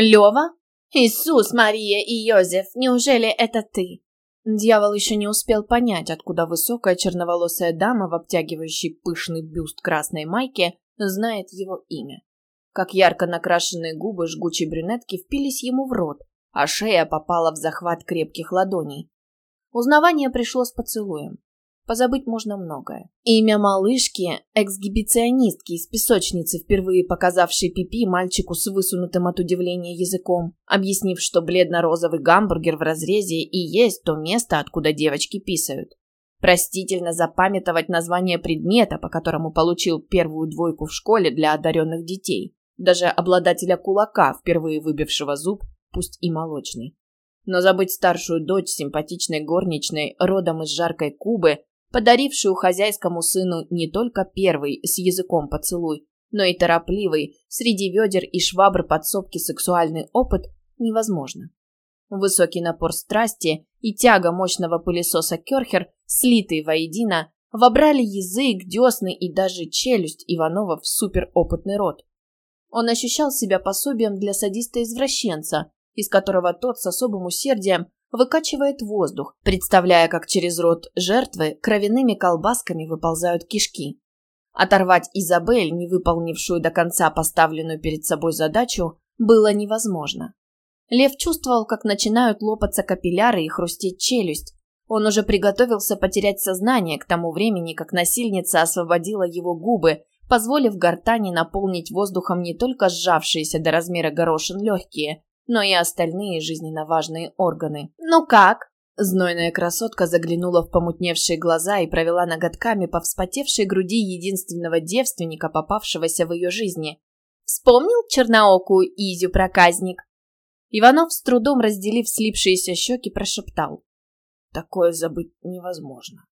Лева? Иисус, Мария и Йозеф, неужели это ты? Дьявол еще не успел понять, откуда высокая черноволосая дама в обтягивающей пышный бюст красной майке знает его имя. Как ярко накрашенные губы жгучей брюнетки впились ему в рот, а шея попала в захват крепких ладоней. Узнавание пришло с поцелуем. Позабыть можно многое. Имя малышки – эксгибиционистки из песочницы, впервые показавшей пипи мальчику с высунутым от удивления языком, объяснив, что бледно-розовый гамбургер в разрезе и есть то место, откуда девочки писают. Простительно запамятовать название предмета, по которому получил первую двойку в школе для одаренных детей, даже обладателя кулака, впервые выбившего зуб, пусть и молочный. Но забыть старшую дочь симпатичной горничной, родом из жаркой Кубы, подарившую хозяйскому сыну не только первый с языком поцелуй, но и торопливый, среди ведер и швабр подсобки сексуальный опыт, невозможно. Высокий напор страсти и тяга мощного пылесоса Керхер, слитые воедино, вобрали язык, десны и даже челюсть Иванова в суперопытный рот. Он ощущал себя пособием для садиста-извращенца, из которого тот с особым усердием выкачивает воздух, представляя, как через рот жертвы кровяными колбасками выползают кишки. Оторвать Изабель, не выполнившую до конца поставленную перед собой задачу, было невозможно. Лев чувствовал, как начинают лопаться капилляры и хрустеть челюсть. Он уже приготовился потерять сознание к тому времени, как насильница освободила его губы, позволив гортани наполнить воздухом не только сжавшиеся до размера горошин легкие, но и остальные жизненно важные органы. «Ну как?» Знойная красотка заглянула в помутневшие глаза и провела ноготками по вспотевшей груди единственного девственника, попавшегося в ее жизни. «Вспомнил черноокую Изю проказник?» Иванов, с трудом разделив слипшиеся щеки, прошептал. «Такое забыть невозможно».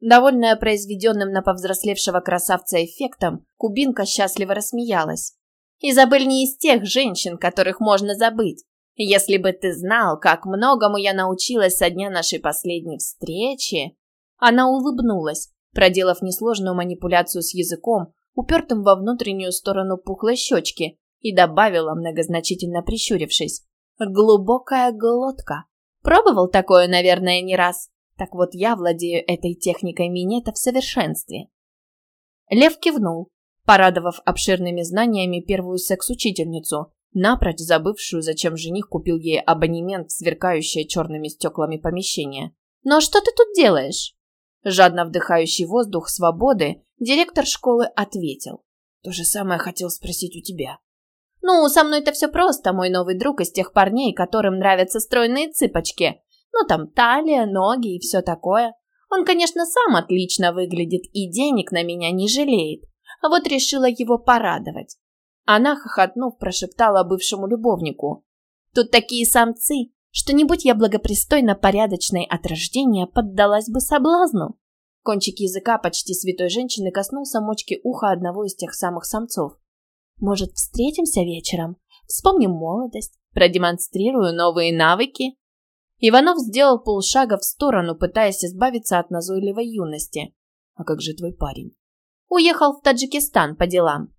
Довольная произведенным на повзрослевшего красавца эффектом, Кубинка счастливо рассмеялась. Изабель не из тех женщин, которых можно забыть. Если бы ты знал, как многому я научилась со дня нашей последней встречи...» Она улыбнулась, проделав несложную манипуляцию с языком, упертым во внутреннюю сторону пухлой щечки, и добавила, многозначительно прищурившись. «Глубокая глотка. Пробовал такое, наверное, не раз. Так вот, я владею этой техникой минета в совершенстве». Лев кивнул, порадовав обширными знаниями первую секс-учительницу, напрочь забывшую, зачем жених купил ей абонемент в сверкающее черными стеклами помещение. «Ну а что ты тут делаешь?» Жадно вдыхающий воздух свободы, директор школы ответил. «То же самое хотел спросить у тебя». «Ну, со мной-то все просто, мой новый друг из тех парней, которым нравятся стройные цыпочки. Ну, там талия, ноги и все такое. Он, конечно, сам отлично выглядит и денег на меня не жалеет вот решила его порадовать. Она, хохотнув, прошептала бывшему любовнику. «Тут такие самцы, что не будь я благопристойно порядочной от рождения, поддалась бы соблазну». Кончик языка почти святой женщины коснулся мочки уха одного из тех самых самцов. «Может, встретимся вечером? Вспомним молодость, продемонстрирую новые навыки?» Иванов сделал полшага в сторону, пытаясь избавиться от назойливой юности. «А как же твой парень?» Уехал в Таджикистан по делам.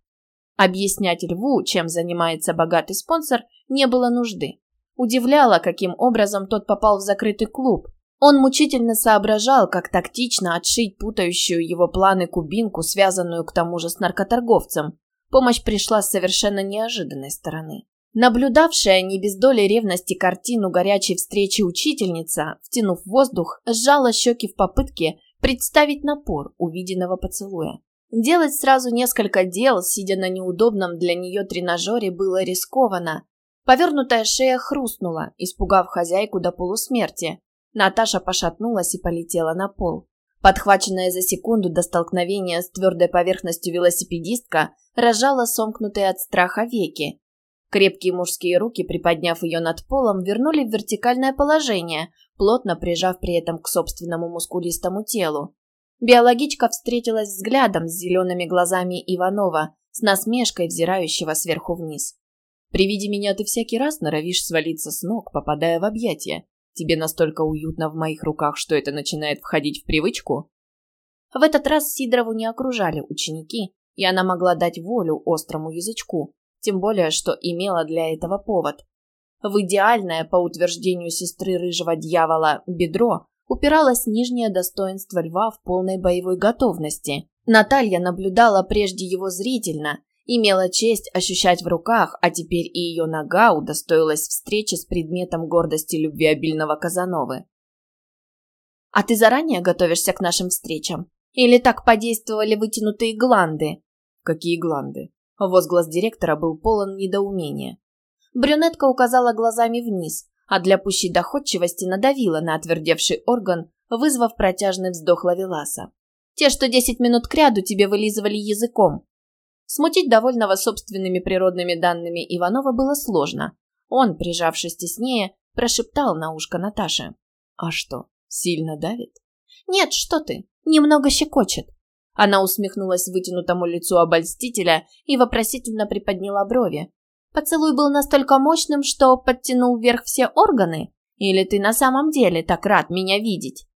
Объяснять Льву, чем занимается богатый спонсор, не было нужды. Удивляло, каким образом тот попал в закрытый клуб. Он мучительно соображал, как тактично отшить путающую его планы кубинку, связанную к тому же с наркоторговцем. Помощь пришла с совершенно неожиданной стороны. Наблюдавшая не без доли ревности картину горячей встречи учительница, втянув воздух, сжала щеки в попытке представить напор увиденного поцелуя. Делать сразу несколько дел, сидя на неудобном для нее тренажере, было рискованно. Повернутая шея хрустнула, испугав хозяйку до полусмерти. Наташа пошатнулась и полетела на пол. Подхваченная за секунду до столкновения с твердой поверхностью велосипедистка разжала сомкнутые от страха веки. Крепкие мужские руки, приподняв ее над полом, вернули в вертикальное положение, плотно прижав при этом к собственному мускулистому телу. Биологичка встретилась взглядом с зелеными глазами Иванова, с насмешкой взирающего сверху вниз. «При виде меня ты всякий раз норовишь свалиться с ног, попадая в объятия. Тебе настолько уютно в моих руках, что это начинает входить в привычку?» В этот раз Сидорову не окружали ученики, и она могла дать волю острому язычку, тем более, что имела для этого повод. В идеальное, по утверждению сестры рыжего дьявола, бедро упиралось нижнее достоинство льва в полной боевой готовности. Наталья наблюдала прежде его зрительно, имела честь ощущать в руках, а теперь и ее нога удостоилась встречи с предметом гордости любвеобильного Казановы. «А ты заранее готовишься к нашим встречам? Или так подействовали вытянутые гланды?» «Какие гланды?» Возглас директора был полон недоумения. Брюнетка указала глазами вниз, а для пущей доходчивости надавила на отвердевший орган, вызвав протяжный вздох Лавеласа. «Те, что десять минут кряду тебе вылизывали языком». Смутить довольного собственными природными данными Иванова было сложно. Он, прижавшись теснее, прошептал на ушко Наташе. «А что, сильно давит?» «Нет, что ты, немного щекочет». Она усмехнулась вытянутому лицу обольстителя и вопросительно приподняла брови. «Поцелуй был настолько мощным, что подтянул вверх все органы? Или ты на самом деле так рад меня видеть?»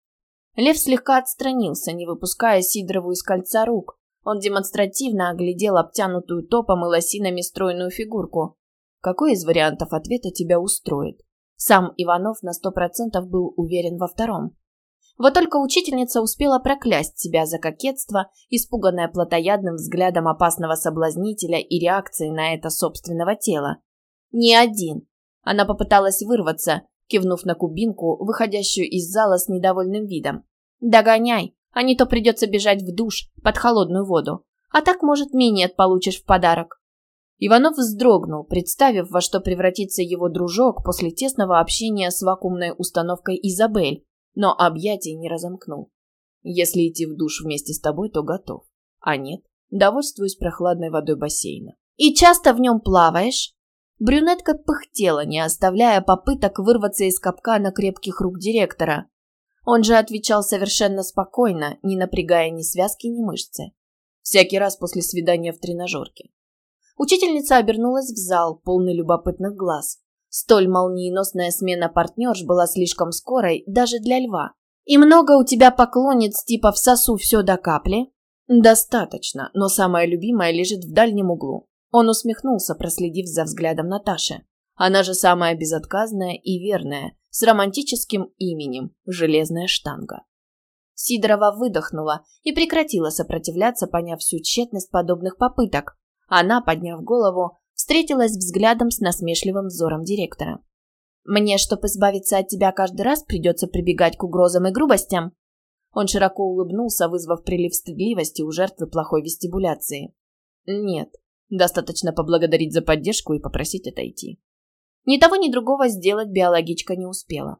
Лев слегка отстранился, не выпуская Сидорову из кольца рук. Он демонстративно оглядел обтянутую топом и лосинами стройную фигурку. «Какой из вариантов ответа тебя устроит?» Сам Иванов на сто процентов был уверен во втором. Вот только учительница успела проклясть себя за кокетство, испуганная плотоядным взглядом опасного соблазнителя и реакцией на это собственного тела. «Не один!» Она попыталась вырваться, кивнув на кубинку, выходящую из зала с недовольным видом. «Догоняй, а не то придется бежать в душ под холодную воду. А так, может, минет получишь в подарок». Иванов вздрогнул, представив, во что превратится его дружок после тесного общения с вакуумной установкой Изабель, но объятий не разомкнул. Если идти в душ вместе с тобой, то готов. А нет, довольствуюсь прохладной водой бассейна. И часто в нем плаваешь? Брюнетка пыхтела, не оставляя попыток вырваться из капкана крепких рук директора. Он же отвечал совершенно спокойно, не напрягая ни связки, ни мышцы. Всякий раз после свидания в тренажерке. Учительница обернулась в зал, полный любопытных глаз. Столь молниеносная смена партнерш была слишком скорой даже для льва. «И много у тебя поклонниц типа «всосу все до капли»?» «Достаточно, но самая любимая лежит в дальнем углу». Он усмехнулся, проследив за взглядом Наташи. Она же самая безотказная и верная, с романтическим именем «Железная штанга». Сидорова выдохнула и прекратила сопротивляться, поняв всю тщетность подобных попыток. Она, подняв голову, встретилась взглядом с насмешливым взором директора. «Мне, чтобы избавиться от тебя, каждый раз придется прибегать к угрозам и грубостям?» Он широко улыбнулся, вызвав прилив стыдливости у жертвы плохой вестибуляции. «Нет, достаточно поблагодарить за поддержку и попросить отойти». Ни того, ни другого сделать биологичка не успела.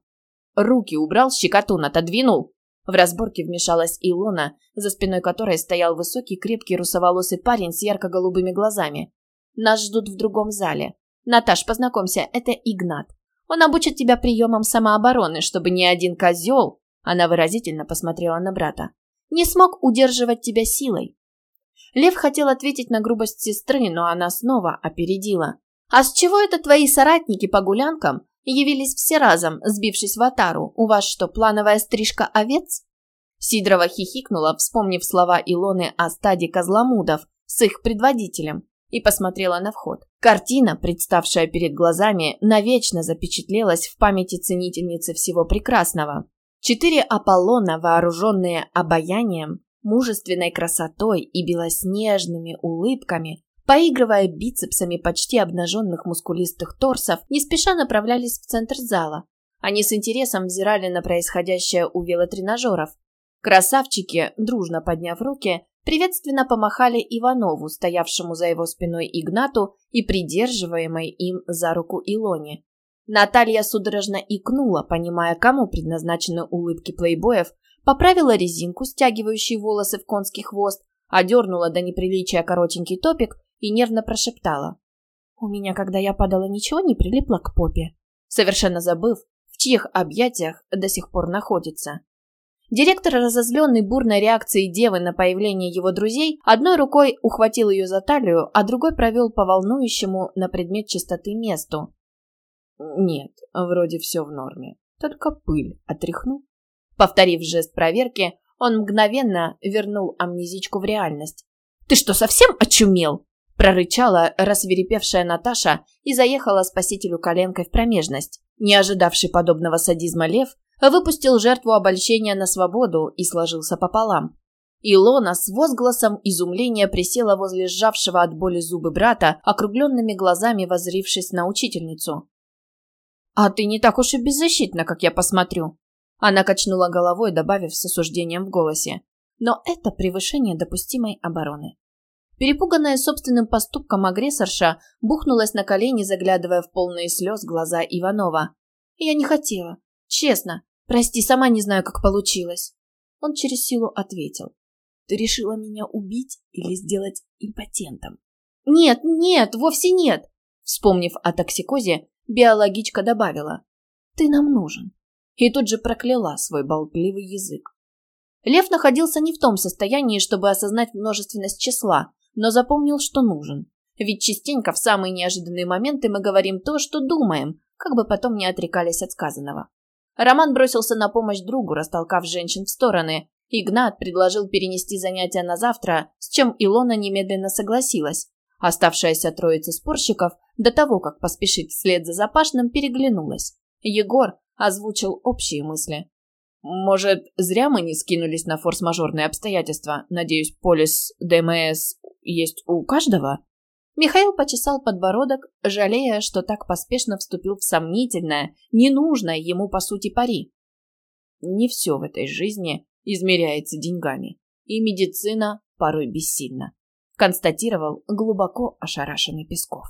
Руки убрал, щекотун отодвинул. В разборке вмешалась Илона, за спиной которой стоял высокий, крепкий, русоволосый парень с ярко-голубыми глазами. Нас ждут в другом зале. Наташ, познакомься, это Игнат. Он обучит тебя приемам самообороны, чтобы ни один козел, она выразительно посмотрела на брата, не смог удерживать тебя силой. Лев хотел ответить на грубость сестры, но она снова опередила. «А с чего это твои соратники по гулянкам явились все разом, сбившись в атару? У вас что, плановая стрижка овец?» Сидорова хихикнула, вспомнив слова Илоны о стаде козломудов с их предводителем, и посмотрела на вход. Картина, представшая перед глазами, навечно запечатлелась в памяти ценительницы всего прекрасного. Четыре Аполлона, вооруженные обаянием, мужественной красотой и белоснежными улыбками, поигрывая бицепсами почти обнаженных мускулистых торсов, не спеша направлялись в центр зала. Они с интересом взирали на происходящее у велотренажеров. Красавчики, дружно подняв руки, приветственно помахали Иванову, стоявшему за его спиной Игнату и придерживаемой им за руку Илоне. Наталья судорожно икнула, понимая, кому предназначены улыбки плейбоев, поправила резинку, стягивающую волосы в конский хвост, одернула до неприличия коротенький топик и нервно прошептала. «У меня, когда я падала, ничего не прилипло к попе», совершенно забыв, в чьих объятиях до сих пор находится. Директор, разозленный бурной реакцией девы на появление его друзей, одной рукой ухватил ее за талию, а другой провел по волнующему на предмет чистоты месту. «Нет, вроде все в норме, только пыль отряхну». Повторив жест проверки, он мгновенно вернул амнезичку в реальность. «Ты что, совсем очумел?» Прорычала рассверепевшая Наташа и заехала спасителю коленкой в промежность. Не ожидавший подобного садизма лев выпустил жертву обольщения на свободу и сложился пополам. Илона с возгласом изумления присела возле сжавшего от боли зубы брата, округленными глазами возрившись на учительницу. «А ты не так уж и беззащитна, как я посмотрю». Она качнула головой, добавив с осуждением в голосе. Но это превышение допустимой обороны. Перепуганная собственным поступком агрессорша бухнулась на колени, заглядывая в полные слез глаза Иванова. «Я не хотела. Честно. Прости, сама не знаю, как получилось». Он через силу ответил. «Ты решила меня убить или сделать импотентом?» «Нет, нет, вовсе нет!» Вспомнив о токсикозе, биологичка добавила. «Ты нам нужен». И тут же прокляла свой болтливый язык. Лев находился не в том состоянии, чтобы осознать множественность числа, но запомнил, что нужен. Ведь частенько в самые неожиданные моменты мы говорим то, что думаем, как бы потом не отрекались от сказанного. Роман бросился на помощь другу, растолкав женщин в стороны. Игнат предложил перенести занятия на завтра, с чем Илона немедленно согласилась. Оставшаяся троица спорщиков, до того, как поспешить вслед за Запашным, переглянулась. Егор озвучил общие мысли. «Может, зря мы не скинулись на форс-мажорные обстоятельства? Надеюсь, полис ДМС есть у каждого?» Михаил почесал подбородок, жалея, что так поспешно вступил в сомнительное, ненужное ему по сути пари. Не все в этой жизни измеряется деньгами, и медицина порой бессильна, констатировал глубоко ошарашенный Песков.